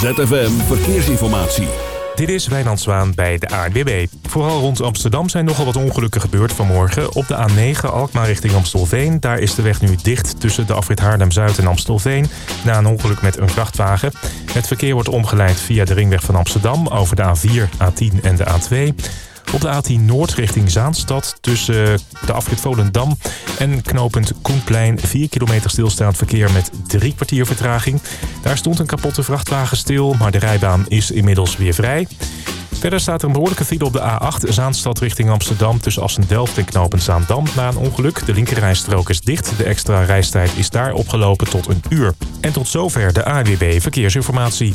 ZFM Verkeersinformatie. Dit is Wijnand Zwaan bij de ANWB. Vooral rond Amsterdam zijn nogal wat ongelukken gebeurd vanmorgen. Op de A9 Alkmaar richting Amstelveen. Daar is de weg nu dicht tussen de afrit Haarlem-Zuid en Amstelveen... na een ongeluk met een vrachtwagen. Het verkeer wordt omgeleid via de ringweg van Amsterdam... over de A4, A10 en de A2... Op de A10 Noord richting Zaanstad tussen de afrit Volendam en knooppunt Koenplein 4 kilometer stilstaand verkeer met drie kwartier vertraging. Daar stond een kapotte vrachtwagen stil, maar de rijbaan is inmiddels weer vrij. Verder staat er een behoorlijke file op de A8 Zaanstad richting Amsterdam... tussen Assen-Delft en knooppunt Zaandam na een ongeluk. De linkerrijstrook is dicht. De extra reistijd is daar opgelopen tot een uur. En tot zover de AWB Verkeersinformatie.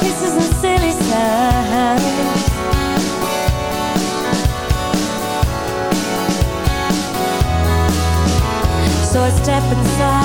Kisses and silly signs. So I step inside,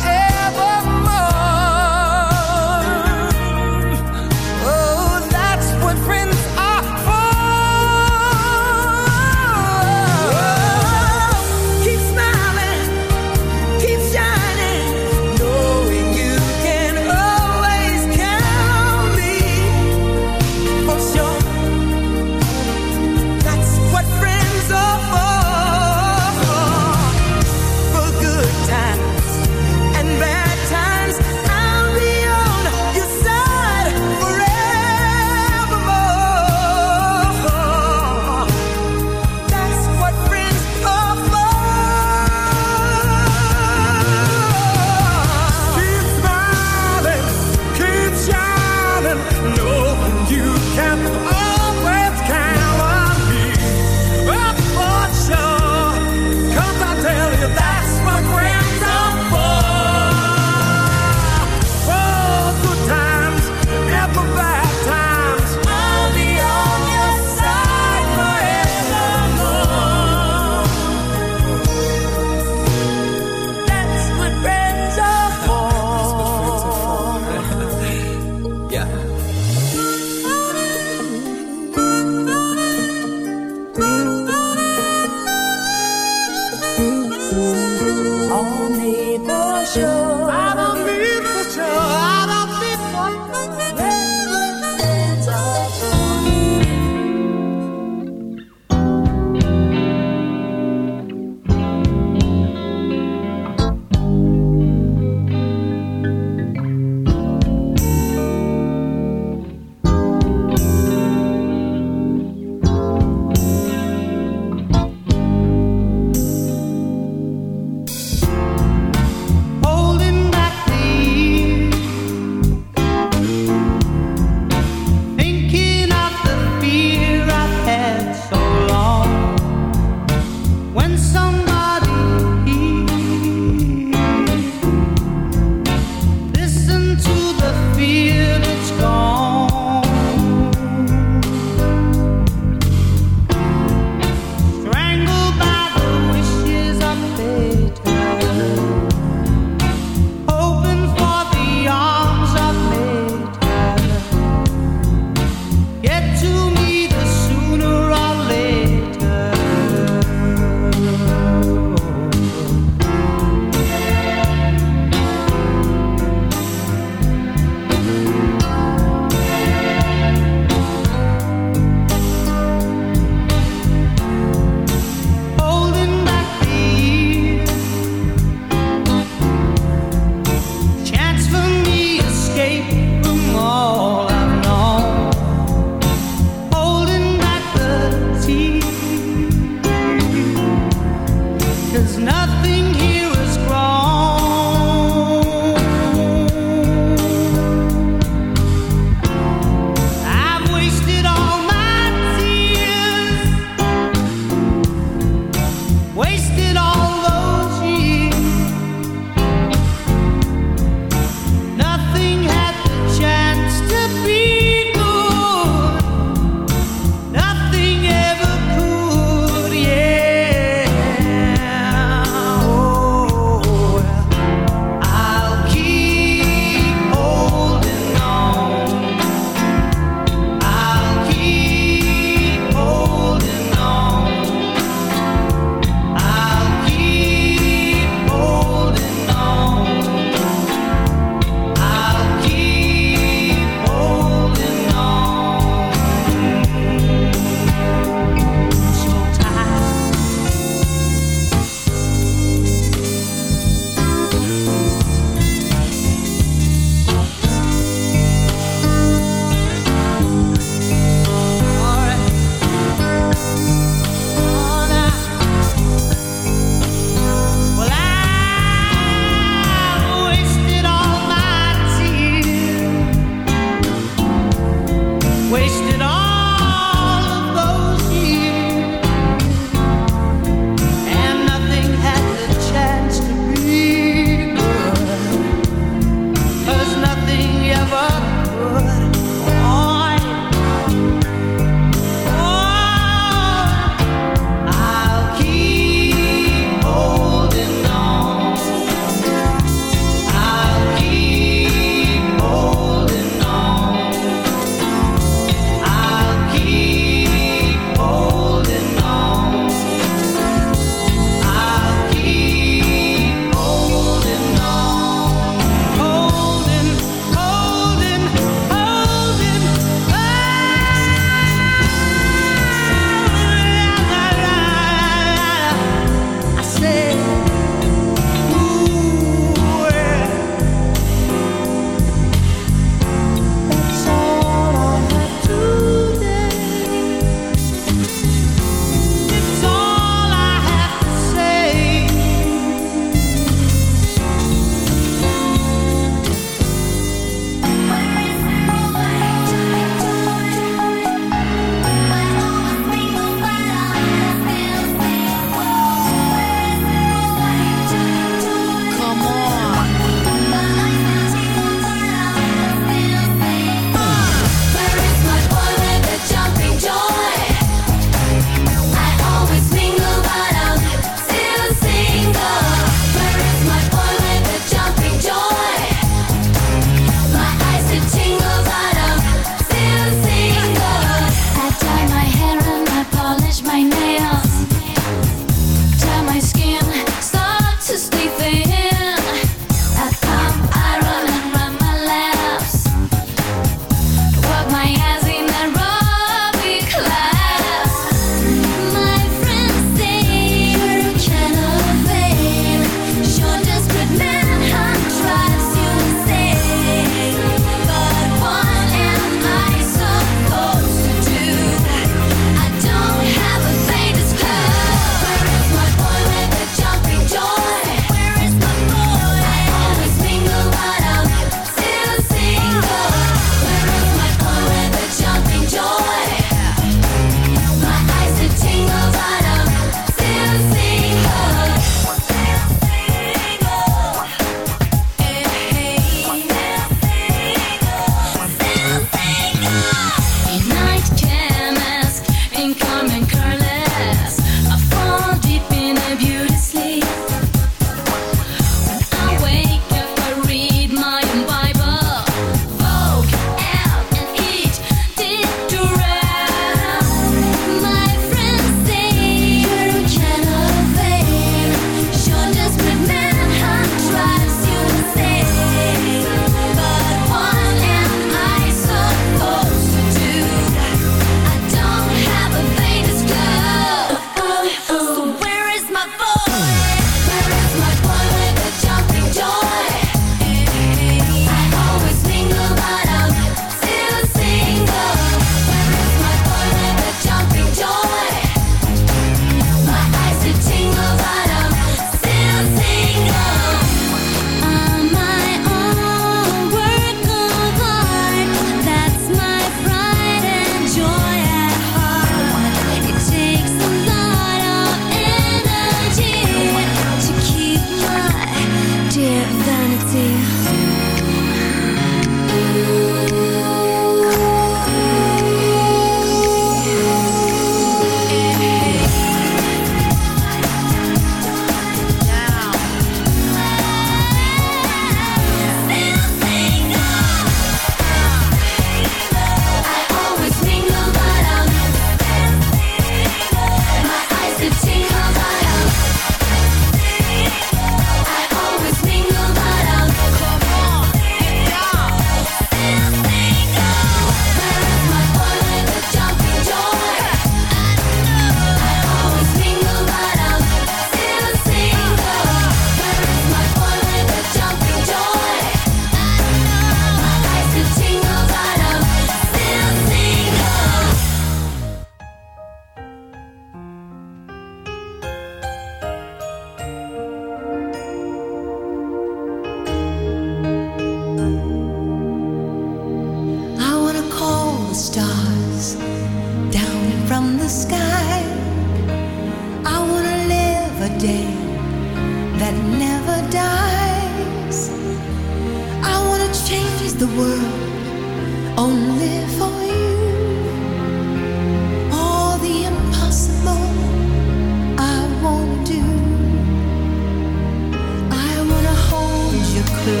you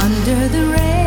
are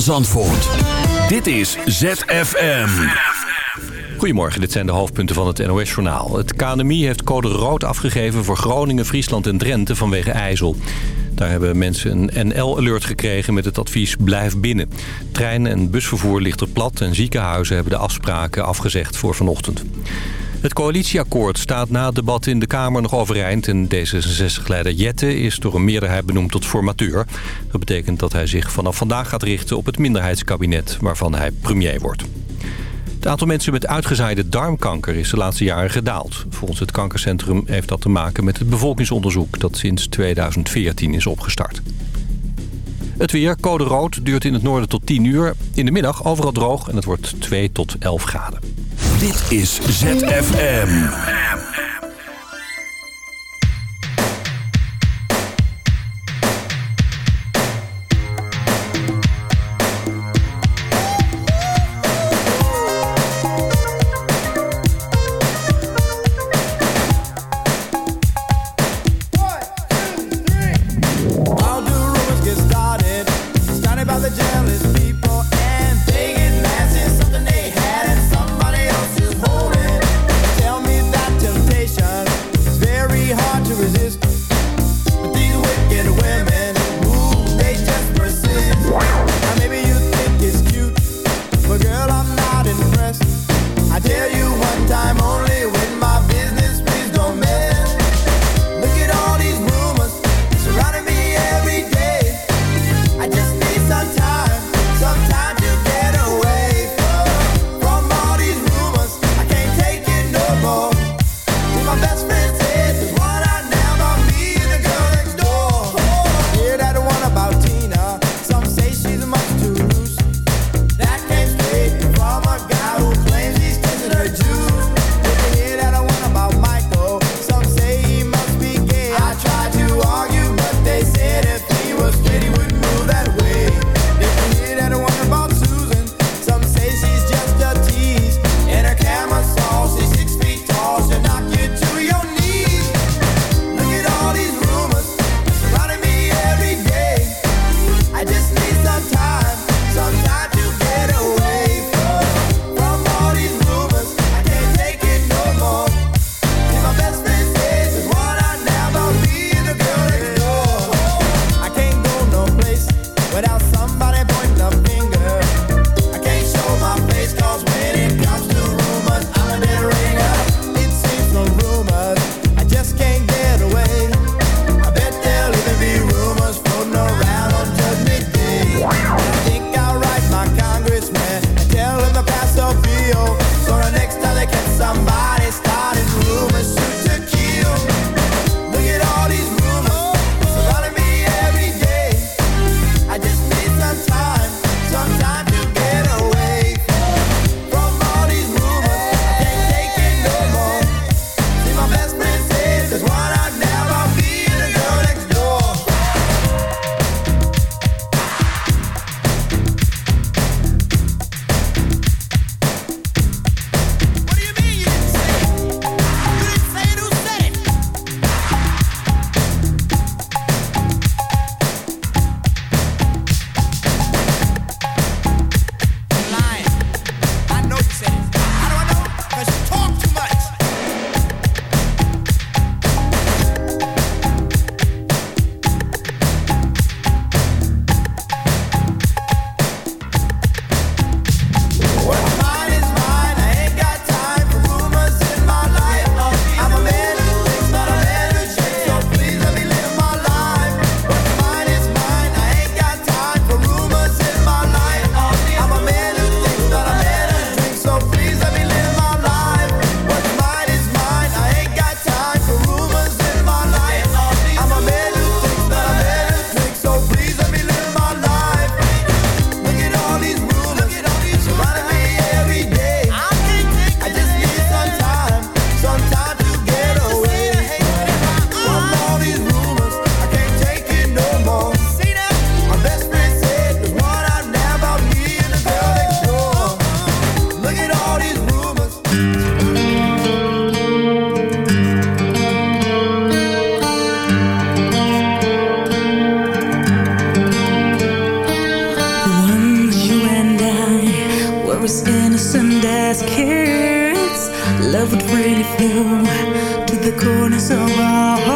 Zandvoort. Dit is ZFM. Goedemorgen, dit zijn de hoofdpunten van het NOS-journaal. Het KNMI heeft code rood afgegeven voor Groningen, Friesland en Drenthe vanwege IJssel. Daar hebben mensen een NL-alert gekregen met het advies blijf binnen. Trein- en busvervoer ligt er plat en ziekenhuizen hebben de afspraken afgezegd voor vanochtend. Het coalitieakkoord staat na het debat in de Kamer nog overeind... en D66-leider Jette is door een meerderheid benoemd tot formateur. Dat betekent dat hij zich vanaf vandaag gaat richten op het minderheidskabinet... waarvan hij premier wordt. Het aantal mensen met uitgezaaide darmkanker is de laatste jaren gedaald. Volgens het kankercentrum heeft dat te maken met het bevolkingsonderzoek... dat sinds 2014 is opgestart. Het weer, code rood, duurt in het noorden tot 10 uur. In de middag overal droog en het wordt 2 tot 11 graden. Dit is ZFM. and as kids, love would really flow to the corners of our hearts.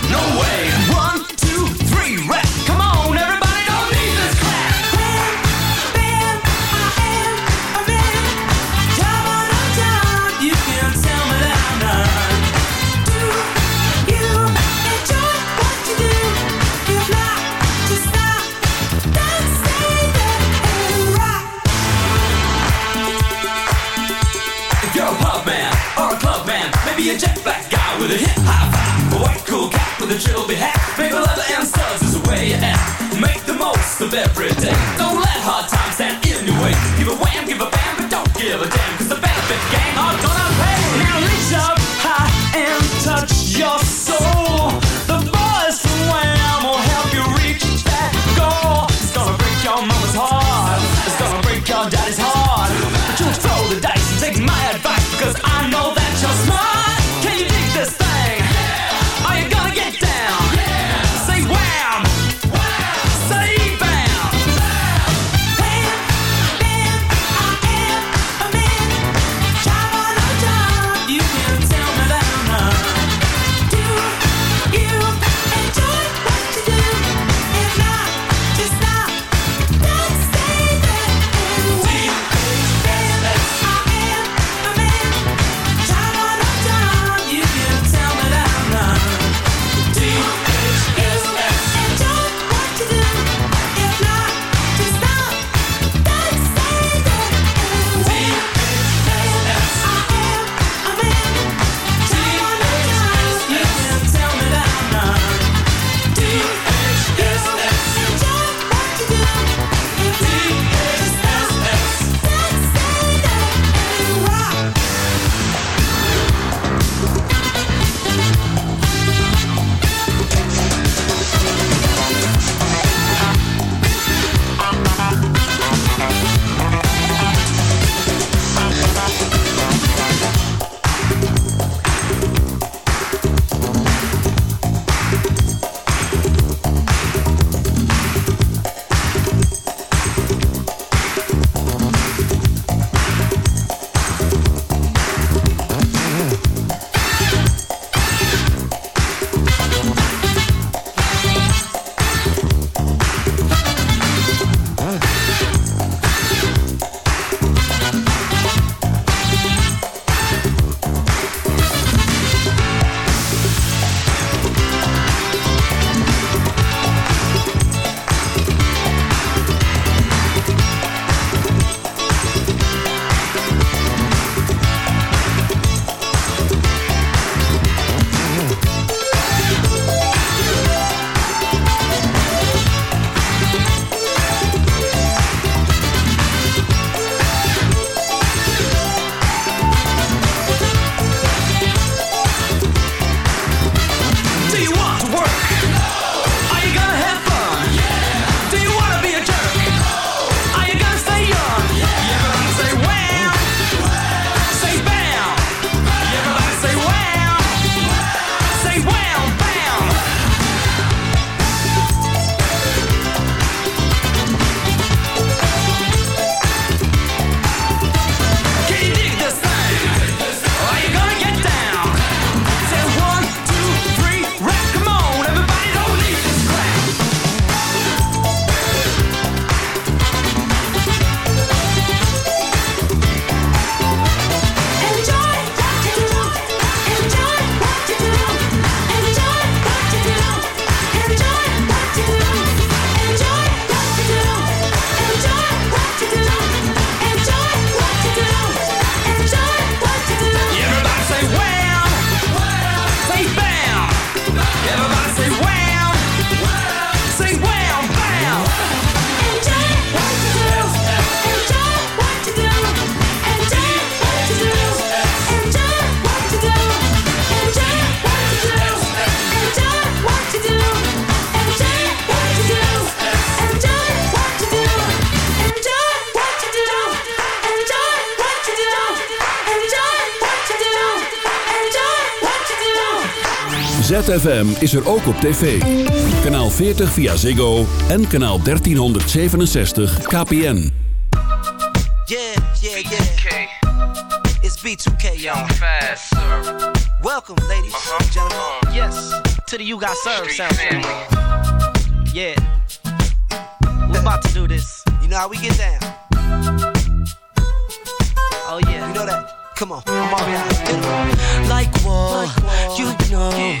ZFM is er ook op tv. Kanaal 40 via Ziggo en kanaal 1367 KPN. Yeah, yeah, yeah. It's B2K, y'all. fast, sir. Welcome, ladies uh -huh. and gentlemen. Yes, to the You Got Served sound family. Yeah. We're about to do this. You know how we get down. Oh, yeah. You know that. Come on, I'm already out. Like war, like war. you know. Yeah.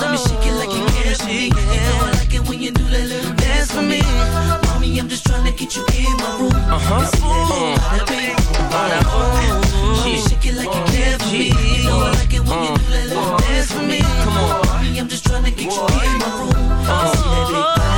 Mommy, shake it like you care for me. You know I like it when you do that little dance for me. Mommy, I'm just trying to get you in my room. Uh huh. Bada bing, bada boom. Mommy, shake it like you care for me. You know I like it when you do that little dance for me. Come on, mommy, I'm just trying to get you in my room. See that big bada bing, bada boom.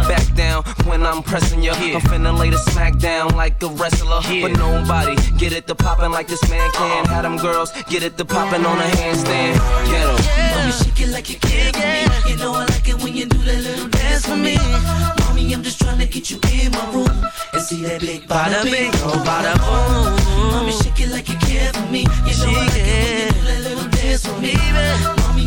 back down when I'm pressing you. I'm finna lay the smack down like a wrestler. But nobody get it to poppin' like this man can. Have them girls get it to poppin' on a handstand. Get 'em. Mommy, shake it like you care for me. You know I like it when you do that little dance for me. Mommy, I'm just trying to get you in my room and see that big bada bing, oh bada boom. Mommy, shake it like you care for me. You know I like it when you do that little dance for me.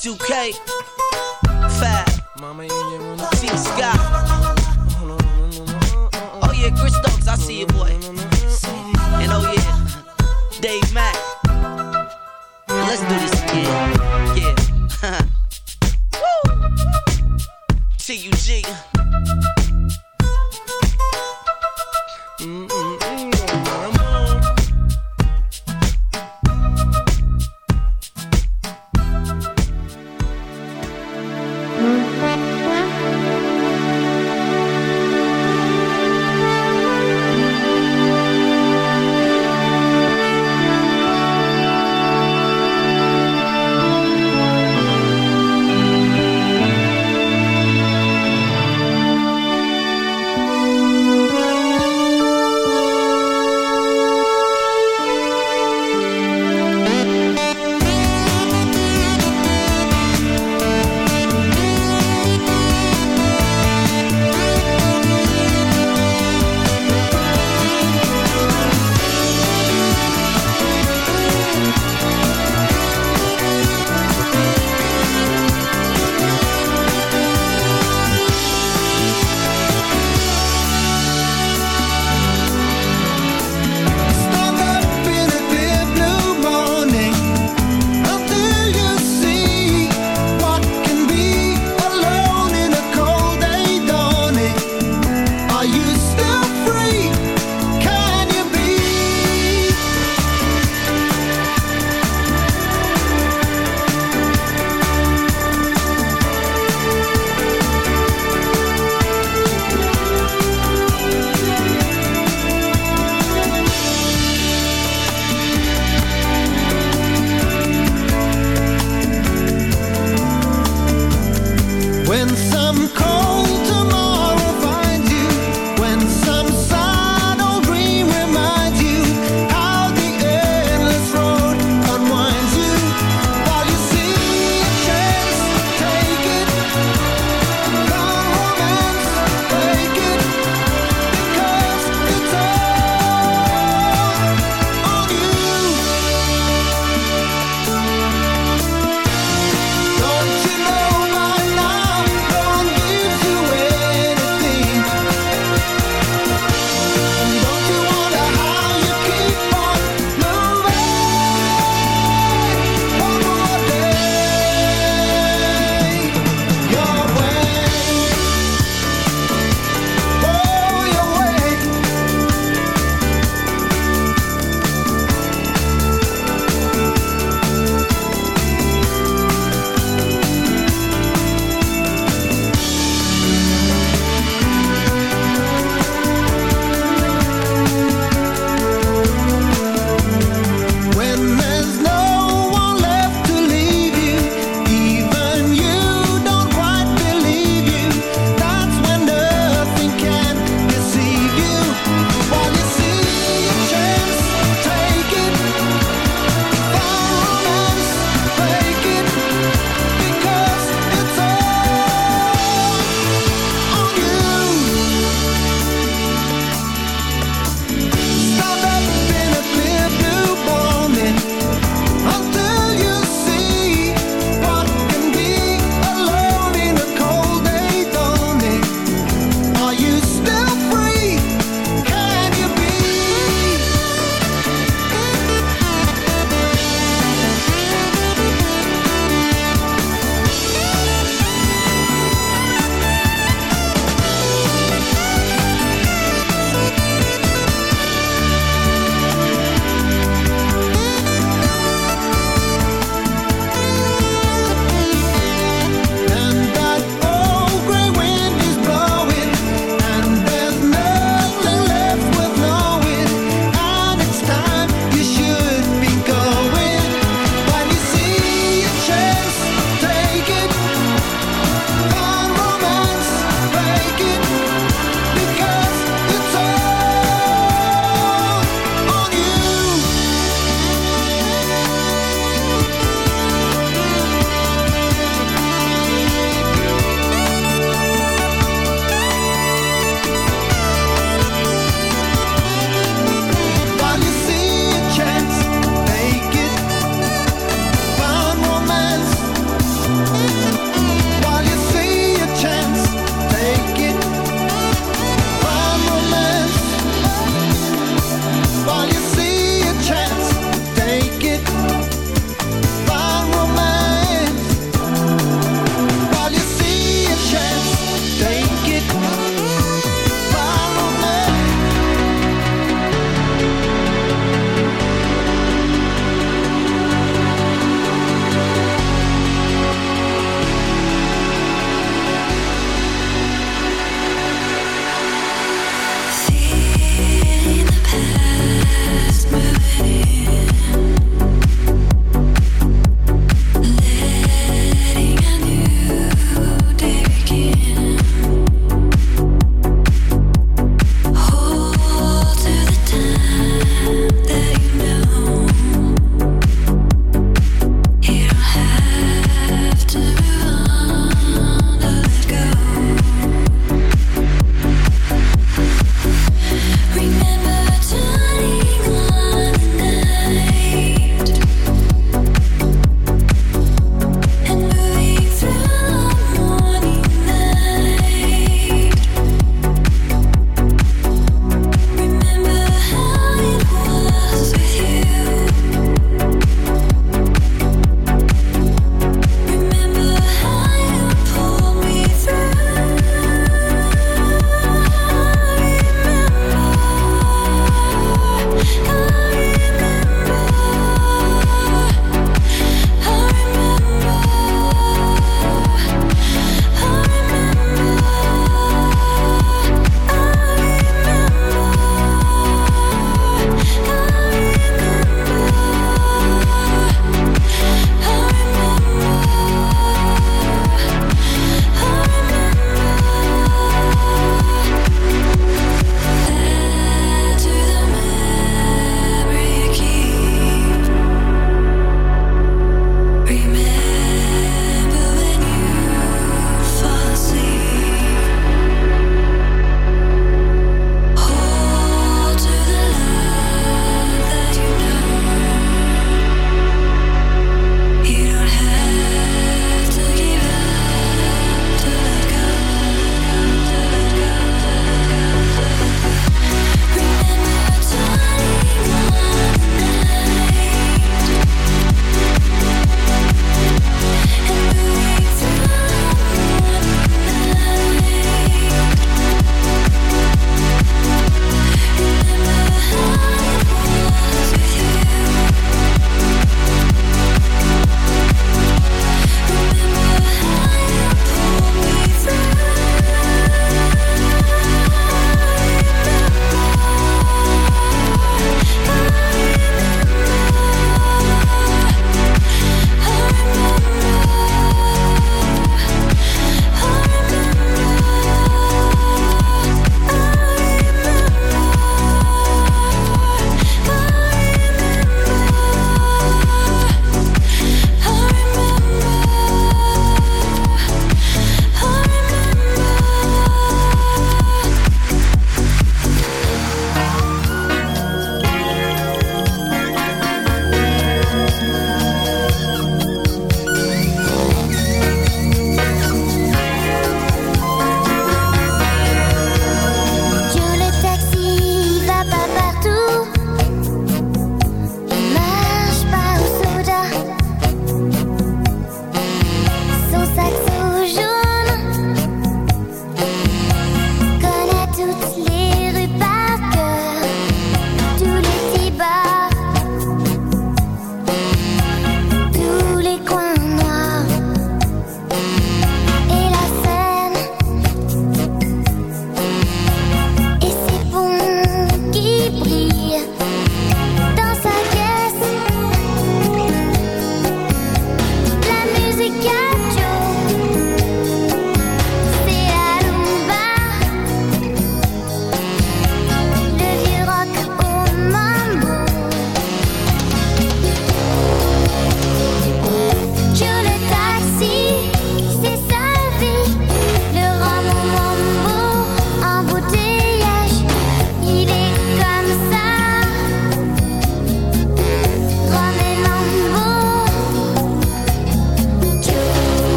B2K, Fab, T Scott. Oh yeah, Chris Stokes, I see you, boy. And oh yeah, Dave Mack. Let's do this again. Yeah. Woo! T-U-G.